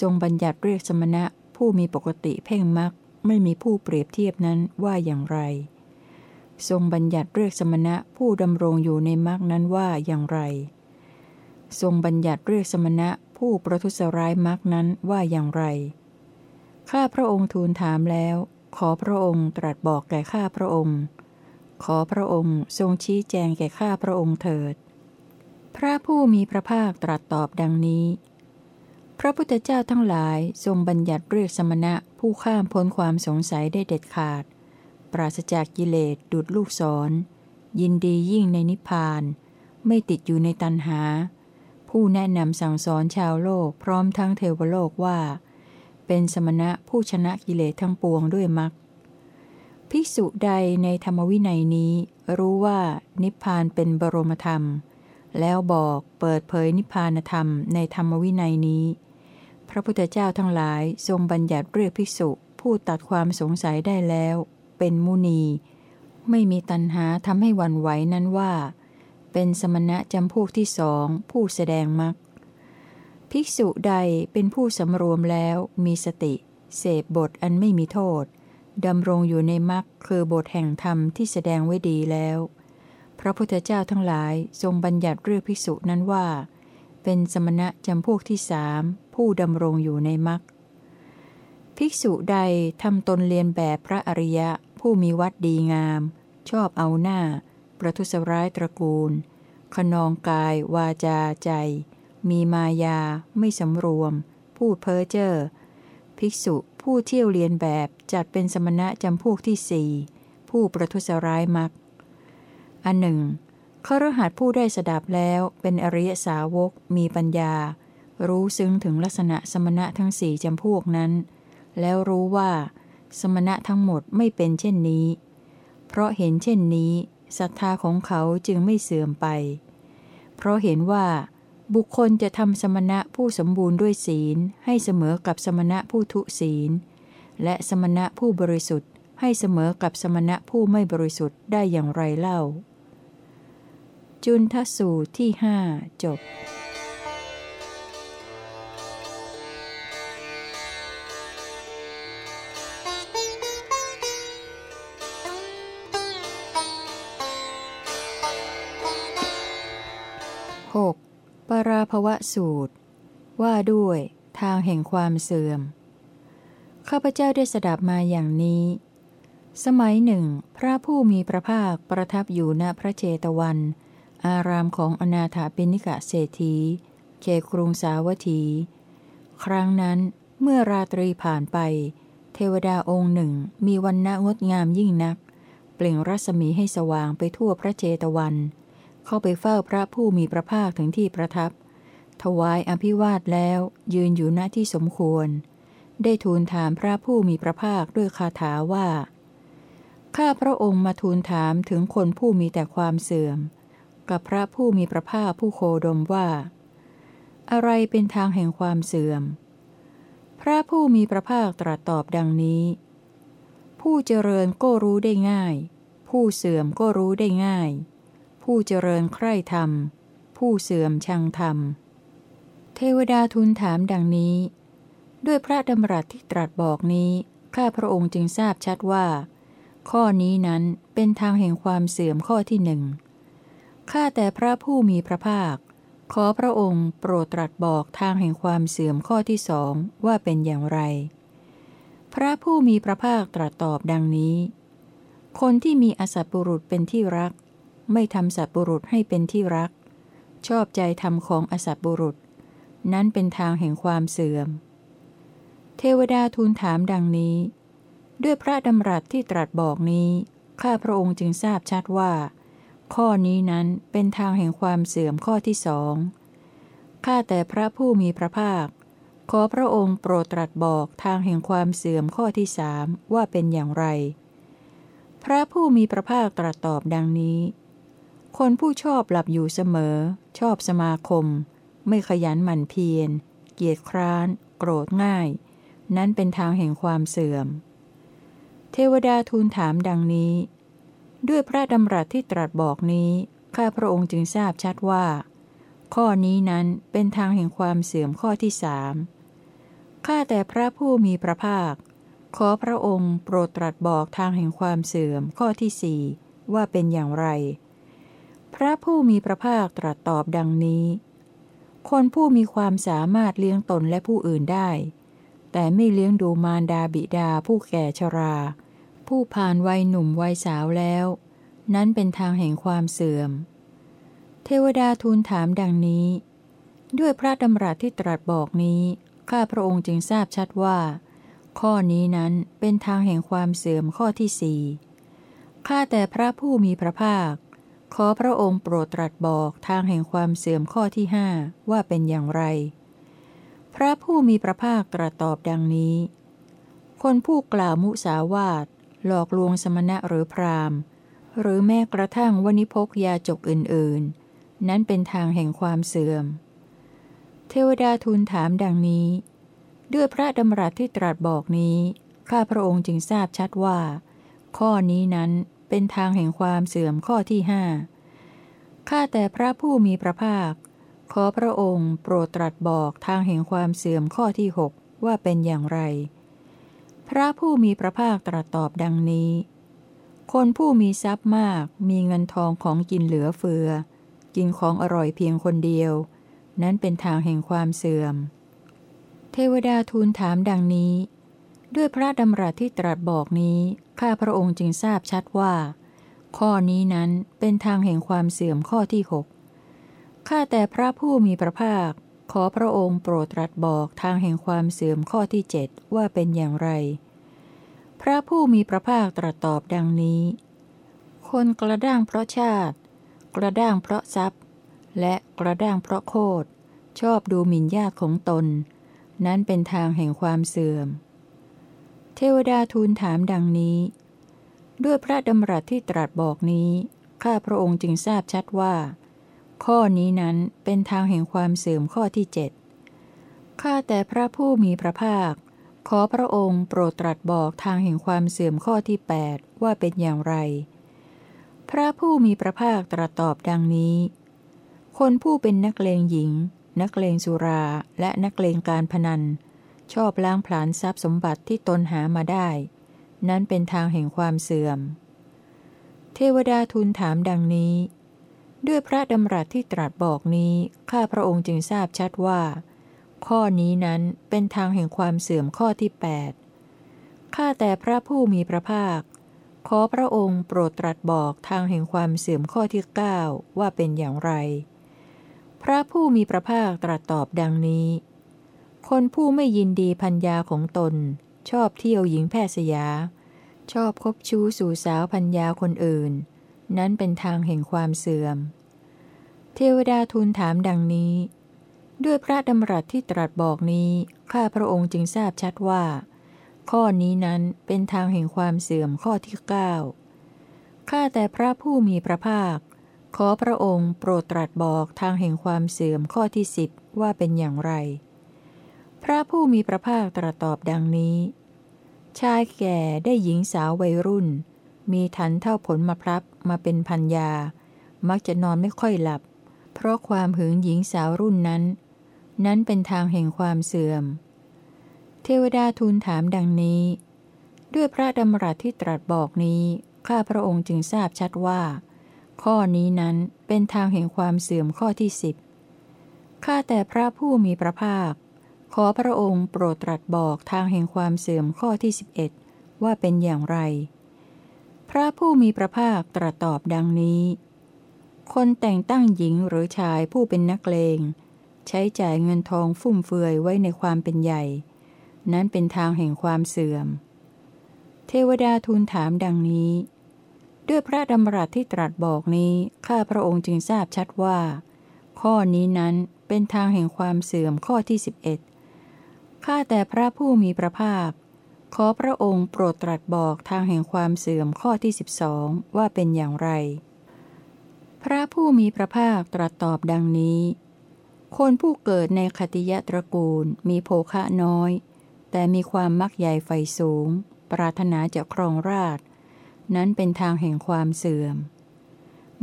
[SPEAKER 1] ทรงบัญญัติเรียกสมณะผู้มีปกติเพ่งมรรคไม่มีผู้เปรียบเทียบนั้นว่าอย่างไร ทรงบัญญัติเรียกสมณะผู้ดำรงอยู่ในมรรคนั้นว่าอย่างไร ทรงบัญญัติเรียกสมณะผู้ประทุษร้ายมรรคนั้นว่าอย่างไร ข้าพระองค์ทูลถามแล้ว ขอพระองค์ตรัสบอกแก่ข้าพระองค์ ขอพระองค์ทรงชี้แจงแก่ข้าพระองค์เถิด พระผู้มีพระภาคตรัสตอบดังนี้ พระพุทธเจ้าทั้งหลายทรงบัญญัติเรียกสมณะผู้ข้ามพ้นความสงสัยได้เด็ดขาด ปราศจากกิเลสดุดลูกศร ยินดียิ่งในนิพพาน ไม่ติดอยู่ในตัณหา ผู้แนะนำสั่งสอนชาวโลกพร้อมทั้งเทวโลกว่า เป็นสมณะผู้ชนะกิเลสทั้งปวงด้วยมรรคภิกษุใดในธรรมวินัยนี้ รู้ว่านิพพานเป็นบรมธรรม แล้วบอกเปิดเผยนิพพานธรรมในธรรมวินัยนี้ พระพุทธเจ้าทั้งหลายทรงบัญญัติเรียกภิกษุผู้ตัดความสงสัยได้แล้ว เป็นมุนี ไม่มีตัณหาทำให้วันไหวนั้นว่า เป็นสมณะจำพวกที่สองผู้แสดงมรรคภิกษุใดเป็นผู้สำรวมแล้วมีสติ เสพบทอันไม่มีโทษดำรงอยู่ในมรรคคือบทแห่งธรรมที่แสดงไว้ดีแล้ว พระพุทธเจ้าทั้งหลายทรงบัญญัติเรื่องภิกษุนั้นว่า เป็นสมณะจำพวกที่สามผู้ดำรงอยู่ในมรรค ภิกษุใดทำตนเรียนแบบพระอริยะ ผู้มีวัดดีงาม ชอบเอาหน้า ประทุษร้ายตระกูล ขนองกาย วาจาใจ มีมายา ไม่สำรวม พูดเพ้อเจ้อภิกษุผู้เที่ยวเรียนแบบจัดเป็นสมณะจำพวกที่สี่ผู้ประทุษร้ายมัก อันหนึ่งขรหัสผู้ได้สดับแล้วเป็นอริยสาวกมีปัญญา รู้ซึ้งถึงลักษณะสมณะทั้งสี่จำพวกนั้น แล้วรู้ว่า สมณะทั้งหมดไม่เป็นเช่นนี้ เพราะเห็นเช่นนี้ศรัทธาของเขาจึงไม่เสื่อมไป เพราะเห็นว่าบุคคลจะทำสมณะผู้สมบูรณ์ด้วยศีล ให้เสมอกับสมณะผู้ทุศีล และสมณะผู้บริสุทธิ์ ให้เสมอกับสมณะผู้ไม่บริสุทธิ์ได้อย่างไรเล่า จุนทสูตรที่หจบ 6. ปราภวะสูตร ว่าด้วยทางแห่งความเสื่อม ข้าพเจ้าได้สดับมาอย่างนี้ สมัยหนึ่ง พระผู้มีพระภาคประทับอยู่ณพระเจตวัน อารามของอนาถาปิณิกะเศรษฐีเขครุงสาวัตถี ครั้งนั้นเมื่อราตรีผ่านไป เทวดาองค์หนึ่งมีวันณะงดงามยิ่งนัก เปล่งรัศมีให้สว่างไปทั่วพระเจตวันเเข้าไปเฝ้าพระผู้มีพระภาคถึงที่ประทับ ถวายอภิวาทแล้วยืนอยู่ณที่สมควร ได้ทูลถามพระผู้มีพระภาคด้วยคาถาว่า ข้าพระองค์มาทูลถามถึงคนผู้มีแต่ความเสื่อม กับพระผู้มีพระภาคผู้โคดมว่า อะไรเป็นทางแห่งความเสื่อม พระผู้มีพระภาคตรัสตอบดังนี้ ผู้เจริญก็รู้ได้ง่าย ผู้เสื่อมก็รู้ได้ง่าย ผู้เจริญใคร่ธรรม ผู้เสื่อมชังธรรม เทวดาทูลถามดังนี้ ด้วยพระดำรัสที่ตรัสบอกนี้ ข้าพระองค์จึงทราบชัดว่า ข้อนี้นั้นเป็นทางแห่งความเสื่อมข้อที่หนึ่งข้าแต่พระผู้มีพระภาค ขอพระองค์โปรดตรัสบอกทางแห่งความเสื่อมข้อที่สองว่าเป็นอย่างไร พระผู้มีพระภาคตรัสตอบดังนี้ คนที่มีอสัตบุรุษเป็นที่รัก ไม่ทำสัตบุรุษให้เป็นที่รัก ชอบใจทำของอสัตบุรุษ นั้นเป็นทางแห่งความเสื่อม เทวดาทูลถามดังนี้ ด้วยพระดำรัสที่ตรัสบอกนี้ ข้าพระองค์จึงทราบชัดว่า ข้อนี้นั้นเป็นทางแห่งความเสื่อมข้อที่สองข้าแต่พระผู้มีพระภาค ขอพระองค์โปรดตรัสบอกทางแห่งความเสื่อมข้อที่สามว่าเป็นอย่างไร พระผู้มีพระภาคตรัสตอบดังนี้ คนผู้ชอบหลับอยู่เสมอ ชอบสมาคม ไม่ขยันหมั่นเพียร เกียจคร้าน โกรธง่าย นั้นเป็นทางแห่งความเสื่อม เทวดาทูลถามดังนี้ ด้วยพระดำรัสที่ตรัสบอกนี้ ข้าพระองค์จึงทราบชัดว่า ข้อนี้นั้นเป็นทางแห่งความเสื่อมข้อที่สามข้าแต่พระผู้มีพระภาค ขอพระองค์โปรดตรัสบอกทางแห่งความเสื่อมข้อที่สี่ว่าเป็นอย่างไร พระผู้มีพระภาคตรัสตอบดังนี้ คนผู้มีความสามารถเลี้ยงตนและผู้อื่นได้ แต่ไม่เลี้ยงดูมารดาบิดาผู้แก่ชรา ผู้ผ่านวัยหนุ่มวัยสาวแล้ว นั้นเป็นทางแห่งความเสื่อม เทวดาทูลถามดังนี้ ด้วยพระดำรัสที่ตรัสบอกนี้ ข้าพระองค์จึงทราบชัดว่า ข้อนี้นั้นเป็นทางแห่งความเสื่อมข้อที่สี่ข้าแต่พระผู้มีพระภาค ขอพระองค์โปรดตรัสบอกทางแห่งความเสื่อมข้อที่ห้าว่าเป็นอย่างไร พระผู้มีพระภาคตรัสตอบดังนี้ คนผู้กล่าวมุสาวาทหลอกลวงสมณะหรือพราหมณ์ หรือแม้กระทั่งวณิพกยาจกอื่น ๆ นั้นเป็นทางแห่งความเสื่อม เทวดาทูลถามดังนี้ ด้วยพระดำรัสที่ตรัสบอกนี้ ข้าพระองค์จึงทราบชัดว่า ข้อนี้นั้น เป็นทางแห่งความเสื่อมข้อที่ห้าข้าแต่พระผู้มีพระภาค ขอพระองค์โปรดตรัสบอกทางแห่งความเสื่อมข้อที่หกว่าเป็นอย่างไร พระผู้มีพระภาคตรัสตอบดังนี้ คนผู้มีทรัพย์มากมีเงินทองของกินเหลือเฟือ กินของอร่อยเพียงคนเดียว นั้นเป็นทางแห่งความเสื่อม เทวดาทูลถามดังนี้ ด้วยพระดำรัสที่ตรัสบอกนี้ ข้าพระองค์จึงทราบชัดว่า ข้อนี้นั้นเป็นทางแห่งความเสื่อมข้อที่หกข้าแต่พระผู้มีพระภาค ขอพระองค์โปรดตรัสบอกทางแห่งความเสื่อมข้อที่เจ็ดว่าเป็นอย่างไร พระผู้มีพระภาคตรัสตอบดังนี้ คนกระด้างเพราะชาติ กระด้างเพราะทรัพย์ และกระด้างเพราะโคดชอบดูหมิ่นญาติของตน นั้นเป็นทางแห่งความเสื่อม เทวดาทูลถามดังนี้ ด้วยพระดำรัสที่ตรัสบอกนี้ ข้าพระองค์จึงทราบชัดว่า ข้อนี้นั้นเป็นทางแห่งความเสื่อมข้อที่เจ็ดข้าแต่พระผู้มีพระภาค ขอพระองค์โปรดตรัสบอกทางแห่งความเสื่อมข้อที่ 8 ว่าเป็นอย่างไร พระผู้มีพระภาคตรัสตอบดังนี้ คนผู้เป็นนักเลงหญิง นักเลงสุราและนักเลงการพนัน ชอบล้างผลาญทรัพย์สมบัติที่ตนหามาได้ นั้นเป็นทางแห่งความเสื่อม เทวดาทูลถามดังนี้ ด้วยพระดำรัสที่ตรัสบอกนี้ ข้าพระองค์จึงทราบชัดว่า ข้อนี้นั้นเป็นทางแห่งความเสื่อมข้อที่ 8 ข้าแต่พระผู้มีพระภาค ขอพระองค์โปรดตรัสบอกทางแห่งความเสื่อมข้อที่ 9 ว่าเป็นอย่างไร พระผู้มีพระภาคตรัสตอบดังนี้ คนผู้ไม่ยินดีพัญญาของตน ชอบเที่ยวหญิงแพทย์สยา ชอบคบชู้สู่สาวพัญญาคนอื่น นั้นเป็นทางแห่งความเสื่อม เทวดาทูลถามดังนี้ ด้วยพระดำรัสที่ตรัสบอกนี้ ข้าพระองค์จึงทราบชัดว่า ข้อนี้นั้นเป็นทางแห่งความเสื่อมข้อที่เก้าข้าแต่พระผู้มีพระภาค ขอพระองค์โปรดตรัสบอกทางแห่งความเสื่อมข้อที่สิบว่าเป็นอย่างไร พระผู้มีพระภาคตรัสตอบดังนี้ ชายแก่ได้หญิงสาววัยรุ่น มีทันเท่าผลมาพลับมาเป็นพันยา มักจะนอนไม่ค่อยหลับ เพราะความหึงหญิงสาวรุ่นนั้น นั้นเป็นทางแห่งความเสื่อม เทวดาทูลถามดังนี้ ด้วยพระดำรัสที่ตรัสบอกนี้ ข้าพระองค์จึงทราบชัดว่า ข้อนี้นั้นเป็นทางแห่งความเสื่อมข้อที่สิบข้าแต่พระผู้มีพระภาค ขอพระองค์โปรดตรัสบอกทางแห่งความเสื่อมข้อที่ 11 ว่าเป็นอย่างไร พระผู้มีพระภาคตรัสตอบดังนี้ คนแต่งตั้งหญิงหรือชายผู้เป็นนักเลง ใช้จ่ายเงินทองฟุ่มเฟือยไว้ในความเป็นใหญ่ นั้นเป็นทางแห่งความเสื่อม เทวดาทูลถามดังนี้ ด้วยพระดำรัสที่ตรัสบอกนี้ข้าพระองค์จึงทราบชัดว่า ข้อนี้นั้นเป็นทางแห่งความเสื่อมข้อที่ 11 ข้าแต่พระผู้มีพระภาค ขอพระองค์โปรดตรัสบอกทางแห่งความเสื่อมข้อที่12ว่าเป็นอย่างไร พระผู้มีพระภาคตรัสตอบดังนี้ คนผู้เกิดในคติยะตระกูลมีโภคะน้อย แต่มีความมักใหญ่ไฟสูง ปรารถนาจะครองราชนั้นเป็นทางแห่งความเสื่อม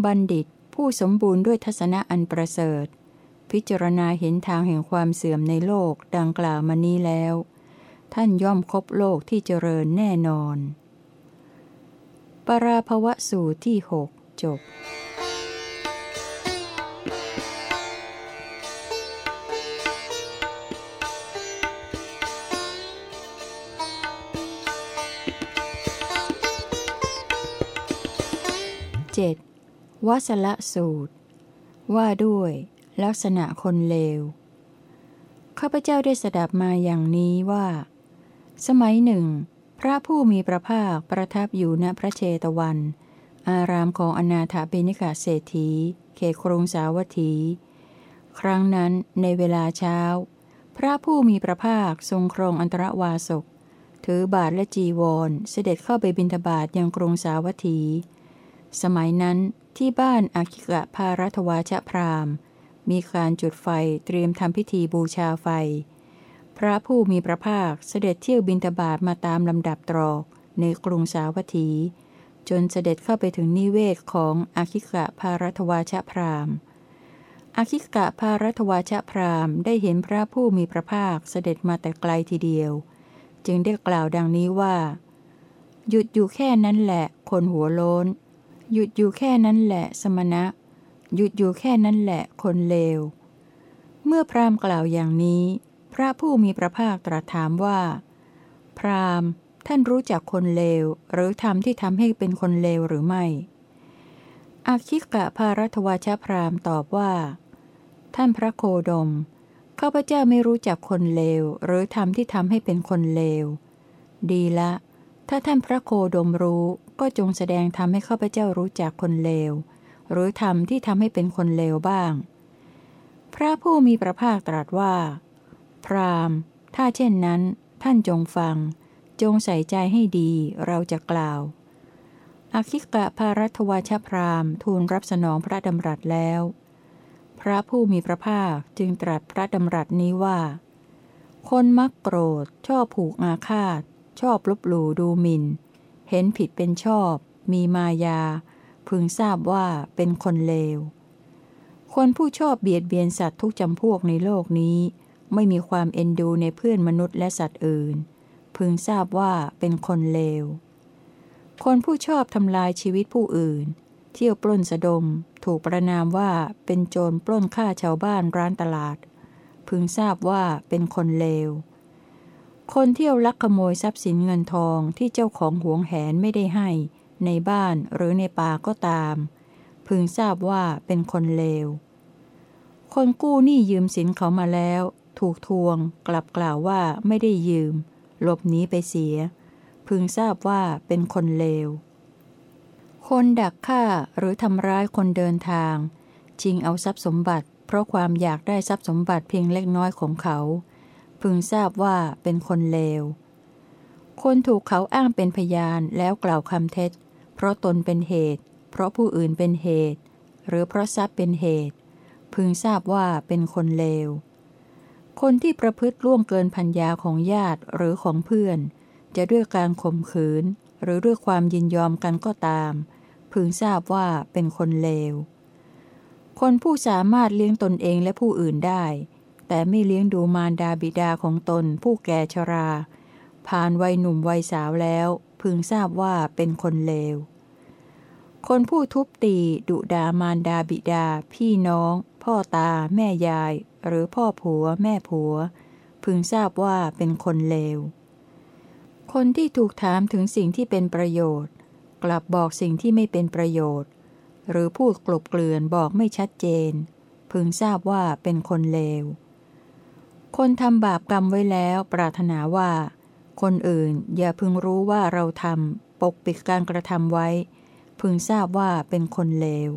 [SPEAKER 1] บัณฑิตผู้สมบูรณ์ด้วยทัศนะอันประเสริฐ พิจารณาเห็นทางแห่งความเสื่อมในโลกดังกล่าวมานี้แล้ว ท่านย่อมคบโลกที่เจริญแน่นอน ปราภวะสูตรที่หกจบจ็ดวัสละสูตร ว่าด้วย ลักษณะคนเลว ข้าพเจ้าได้สดับมาอย่างนี้ว่า สมัยหนึ่ง พระผู้มีพระภาคประทับอยู่ณพระเชตวัน อารามของอนาถาเบนิกาเศรษฐี เขตกรุงสาวัตถี ครั้งนั้นในเวลาเช้า พระผู้มีพระภาคทรงครองอันตรวาสก ถือบาทและจีวรเสด็จเข้าไปบิณฑบาตยังกรุงสาวัตถี สมัยนั้นที่บ้านอาคิกะพารัตวาชพราม มีการจุดไฟเตรียมทำพิธีบูชาไฟ พระผู้มีพระภาคเสด็จเที่ยวบินทบาทมาตามลำดับตรอกในกรุงสาวัตถี จนเสด็จเข้าไปถึงนิเวศของอาคิกะพารัตวาชพรามอาคิกะพารัตวาชพรามได้เห็นพระผู้มีพระภาคเสด็จมาแต่ไกลทีเดียว จึงได้กล่าวดังนี้ว่า หยุดอยู่แค่นั้นแหละ คนหัวโลนหยุดอยู่แค่นั้นแหละ สมณะ หยุดอยู่แค่นั้นแหละคนเลว เมื่อพราหมณ์กล่าวอย่างนี้ พระผู้มีพระภาคตรัสถามว่า พราหมณ์ท่านรู้จักคนเลว หรือทำที่ทำให้เป็นคนเลวหรือไม่อาคิกะภารัตวชพรามตอบว่า ท่านพระโคดมข้าพเจ้าไม่รู้จักคนเลว หรือทำที่ทำให้เป็นคนเลว ดีละ ถ้าท่านพระโคดมรู้ก็จงแสดงทำให้ข้าพเจ้ารู้จักคนเลว หรือทำที่ทำให้เป็นคนเลวบ้าง พระผู้มีพระภาคตรัสว่า พรามถ้าเช่นนั้น ท่านจงฟัง จงใส่ใจให้ดีเราจะกล่าวอาคิกะภารัตวชพรามทูลรับสนองพระดำรัสแล้ว พระผู้มีพระภาคจึงตรัสพระดำรัสนี้ว่า คนมักโกรธ ชอบผูกอาฆาต ชอบลบหลู่ดูหมิน่น เห็นผิดเป็นชอบ มีมายา พึงทราบว่าเป็นคนเลว คนผู้ชอบเบียดเบียนสัตว์ทุกจำพวกในโลกนี้ ไม่มีความเอ็นดูในเพื่อนมนุษย์และสัตว์อื่น พึงทราบว่าเป็นคนเลว คนผู้ชอบทำลายชีวิตผู้อื่น เที่ยวปล้นสะดม ถูกประนามว่าเป็นโจรปล้นฆ่าชาวบ้านร้านตลาด พึงทราบว่าเป็นคนเลว คนเที่ยวลักขโมยทรัพย์สินเงินทองที่เจ้าของหวงแหนไม่ได้ให้ ในบ้านหรือในป่าก็ตาม พึงทราบว่าเป็นคนเลว คนกู้หนี้ยืมสินเขามาแล้ว ถูกทวง กลับกล่าวว่าไม่ได้ยืม หลบหนีไปเสีย พึงทราบว่าเป็นคนเลว คนดักฆ่าหรือทำร้ายคนเดินทาง ชิงเอาทรัพย์สมบัติ เพราะความอยากได้ทรัพย์สมบัติเพียงเล็กน้อยของเขา พึงทราบว่าเป็นคนเลวคนถูกเขาอ้างเป็นพยานแล้วกล่าวคำเท็จ เพราะตนเป็นเหตุ เพราะผู้อื่นเป็นเหตุ หรือเพราะทรัพย์เป็นเหตุ พึงทราบว่าเป็นคนเลว คนที่ประพฤติล่วงเกินพัญญาของญาติหรือของเพื่อน จะด้วยการข่มขืน หรือด้วยความยินยอมกันก็ตาม พึงทราบว่าเป็นคนเลว คนผู้สามารถเลี้ยงตนเองและผู้อื่นได้ แต่ไม่เลี้ยงดูมารดาบิดาของตน ผู้แก่ชรา ผ่านวัยหนุ่มวัยสาวแล้วพึงทราบว่าเป็นคนเลว คนผู้ทุบตีดุดามารดาบิดา พี่น้อง พ่อตา แม่ยาย หรือพ่อผัว แม่ผัว พึงทราบว่าเป็นคนเลว คนที่ถูกถามถึงสิ่งที่เป็นประโยชน์ กลับบอกสิ่งที่ไม่เป็นประโยชน์ หรือพูดกลบเกลื่อนบอกไม่ชัดเจน พึงทราบว่าเป็นคนเลว คนทำบาปกรรมไว้แล้วปรารถนาว่า คนอื่นอย่าพึงรู้ว่าเราทำปกปิดการกระทำไว้ พึงทราบว่าเป็นคนเลว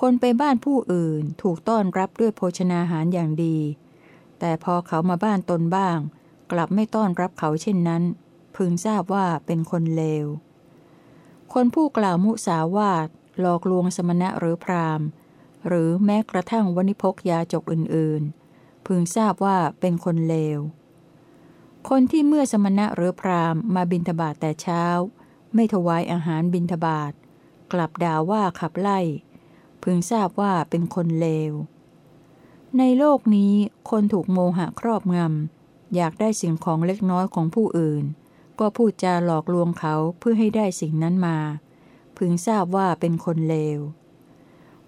[SPEAKER 1] คนไปบ้านผู้อื่นถูกต้อนรับด้วยโภชนาหารอย่างดี แต่พอเขามาบ้านตนบ้าง กลับไม่ต้อนรับเขาเช่นนั้น พึงทราบว่าเป็นคนเลว คนผู้กล่าวมุสาวาทหลอกลวงสมณะหรือพราหมณ์ หรือแม้กระทั่งวณิพกยาจกอื่นๆ พึงทราบว่าเป็นคนเลว คนที่เมื่อสมณะหรือพราหมณ์มาบินทบาทแต่เช้า ไม่ถวายอาหารบินทบาทกลับด่าว่าขับไล่ พึงทราบว่าเป็นคนเลว ในโลกนี้คนถูกโมหะครอบงำ อยากได้สิ่งของเล็กน้อยของผู้อื่น ก็พูดจาหลอกลวงเขาเพื่อให้ได้สิ่งนั้นมา พึงทราบว่าเป็นคนเลว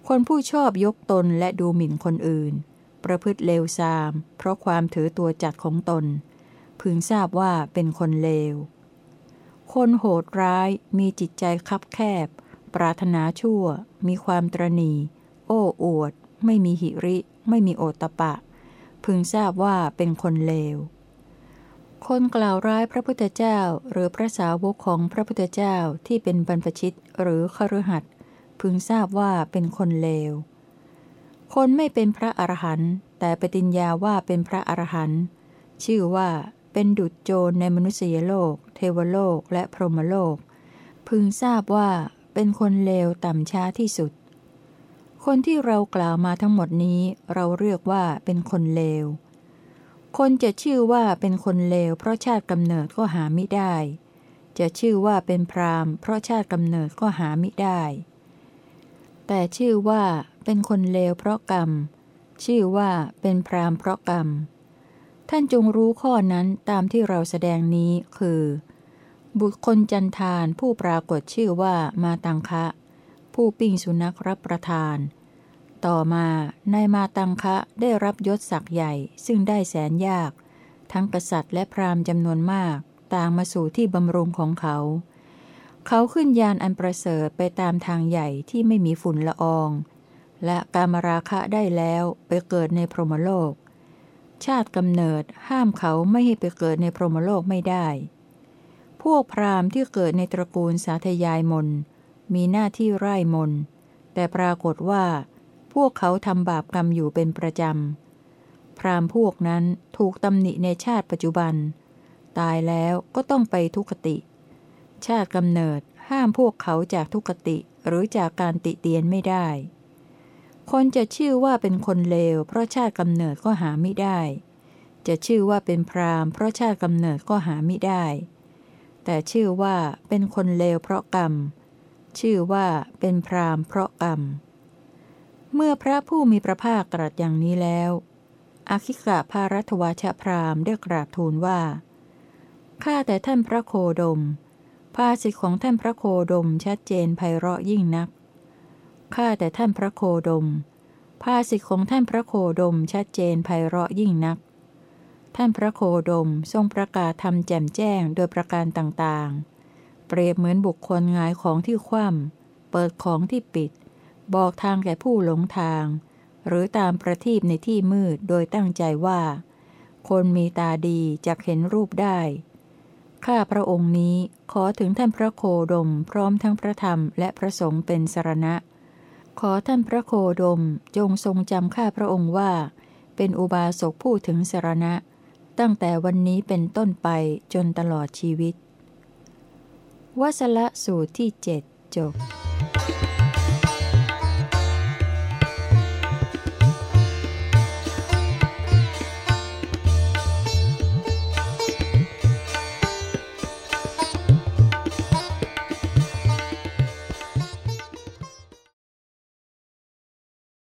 [SPEAKER 1] คนผู้ชอบยกตนและดูหมิ่นคนอื่น ประพฤติเลวทราม เพราะความถือตัวจัดของตน พึงทราบว่าเป็นคนเลว คนโหดร้ายมีจิตใจคับแคบ ปรารถนาชั่ว มีความตรณีโอ้อวด ไม่มีหิริ ไม่มีโอตปะ พึงทราบว่าเป็นคนเลว คนกล่าวร้ายพระพุทธเจ้าหรือพระสาวกของพระพุทธเจ้าที่เป็นบรรพชิตหรือคฤหัสถ์พึงทราบว่าเป็นคนเลว คนไม่เป็นพระอรหันต์แต่ปฏิญญาว่าเป็นพระอรหันต์ชื่อว่า เป็นดุจโจรในมนุษยโลก เทวโลกและพรหมโลก พึงทราบว่าเป็นคนเลวต่ำช้าที่สุด คนที่เรากล่าวมาทั้งหมดนี้เราเรียกว่าเป็นคนเลว คนจะชื่อว่าเป็นคนเลวเพราะชาติกำเนิดก็หาไม่ได้ จะชื่อว่าเป็นพรามเพราะชาติกำเนิดก็หาไม่ได้ แต่ชื่อว่าเป็นคนเลวเพราะกรรม ชื่อว่าเป็นพรามเพราะกรรม ท่านจงรู้ข้อนั้นตามที่เราแสดงนี้คือ บุคคลจันทานผู้ปรากฏชื่อว่ามาตังคะ ผู้ปิ้งสุนัขรับประทาน ต่อมานายมาตังคะได้รับยศศักย์ใหญ่ซึ่งได้แสนยาก ทั้งกษัตริย์และพราหมณ์จำนวนมาก ต่างมาสู่ที่บำรุงของเขา เขาขึ้นยานอันประเสริฐไปตามทางใหญ่ที่ไม่มีฝุ่นละออง และการมราคะได้แล้วไปเกิดในพรหมโลก ชาติกำเนิดห้ามเขาไม่ให้ไปเกิดในพรหมโลกไม่ได้ พวกพราหมณ์ที่เกิดในตระกูลสาธยายมน มีหน้าที่ไร่มน แต่ปรากฏว่า พวกเขาทำบาปกรรมอยู่เป็นประจำ พราหมณ์พวกนั้นถูกตำหนิในชาติปัจจุบัน ตายแล้วก็ต้องไปทุกขติ ชาติกำเนิดห้ามพวกเขาจากทุกขติหรือจากการติเตียนไม่ได้ คนจะชื่อว่าเป็นคนเลว เพราะชาติกำเนิดก็หาไม่ได้ จะชื่อว่าเป็นพรามเพราะชาติกำเนิดก็หาไม่ได้ แต่ชื่อว่าเป็นคนเลวเพราะกรรม ชื่อว่าเป็นพรามเพราะกรรม เมื่อพระผู้มีพระภาคตรัสอย่างนี้แล้วอาคิกะภารัตวชพรามได้กราบทูลว่า ข้าแต่ท่านพระโคดม ภาสิทธิของท่านพระโคดมชัดเจนไพเราะยิ่งนัก ข้าแต่ท่านพระโคดม ภาสิทธิของท่านพระโคดมชัดเจนไพเราะยิ่งนัก ท่านพระโคดมทรงประกาศทำแจ่มแจ้งโดยประการต่างๆ เปรียบเหมือนบุคคลงายของที่คว่ำเปิดของที่ปิด บอกทางแก่ผู้หลงทาง หรือตามประทีปในที่มืดโดยตั้งใจว่า คนมีตาดีจะเห็นรูปได้ข้าพระองค์นี้ขอถึงท่านพระโคดมพร้อมทั้งพระธรรมและพระสงฆ์เป็นสรณะ ขอท่านพระโคดมจงทรงจำข้าพระองค์ว่า เป็นอุบาสกผู้ถึงสรณะ ตั้งแต่วันนี้เป็นต้นไปจนตลอดชีวิตวสละสูตรที่เจ็ดจบ